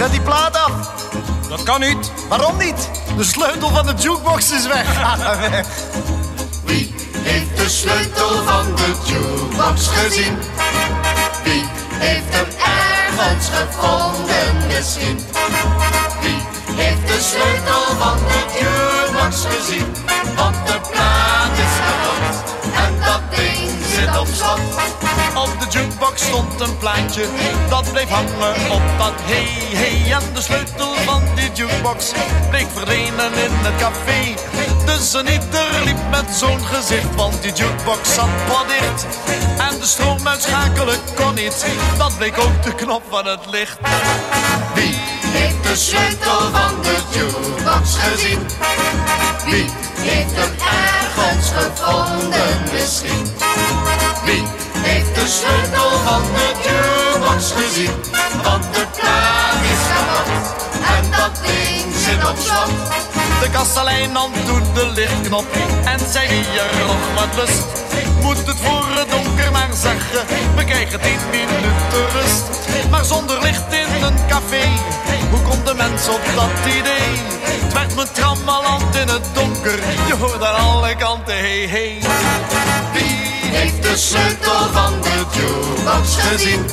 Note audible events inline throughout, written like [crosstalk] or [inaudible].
Zet die plaat af. Dat kan niet. Waarom niet? De sleutel van de jukebox is weg. [laughs] Wie heeft de sleutel van de jukebox gezien? Wie heeft hem ergens gevonden misschien? Stond een plaatje, dat bleef hangen op dat hey hey. En de sleutel van die jukebox bleek verdwenen in het café. Dus een ieder liep met zo'n gezicht, want die jukebox zat dicht. En de stroom uitschakelen kon niet, dat bleek ook de knop van het licht. Wie heeft de sleutel van de jukebox gezien? Sleutel van de jukebox gezien? Want de plaat is kapot en dat ding zit op slot. De kastelein doet de lichtknop en zei wie er nog wat lust. Moet het voor het donker maar zeggen, we krijgen tien minuten rust. Maar zonder licht in een café, hoe komt de mens op dat idee? Het werd me trammeland in het donker, je hoort aan alle kanten hey. Wie heeft de sleutel van de gezien?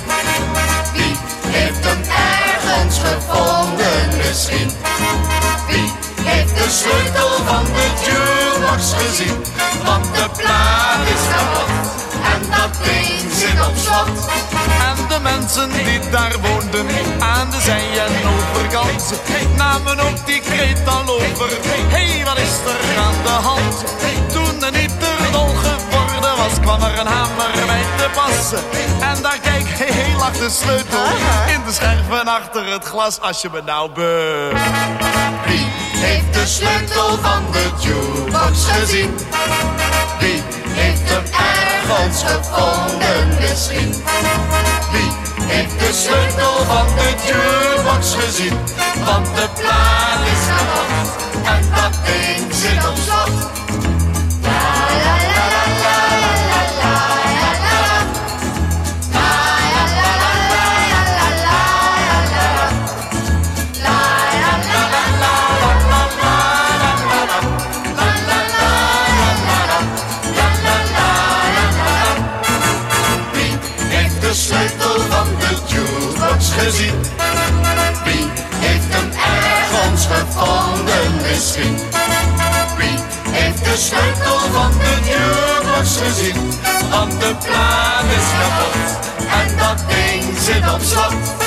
Wie heeft hem ergens gevonden misschien? Wie heeft de sleutel van de jukebox gezien? Want de plaat is kapot en dat ding zit op slot. En de mensen die daar woonden aan de zij- en overkant namen ook die kreet al over. hey, wat is er aan de hand? Toen er niet geworden was, kwam er een hamer bij te passen. En daar kijk, hey, lag de sleutel in de scherven achter het glas. Als je me nou be... Wie heeft de sleutel van de jukebox gezien? Wie heeft hem ergens gevonden misschien? Wie heeft de sleutel van de jukebox gezien? Want de plaat is kapot en dat ding zit op slot. Gezien? Wie heeft hem ergens gevonden misschien? Wie heeft de sleutel van de jukebox gezien? Want de plaat is kapot en dat ding zit op slot.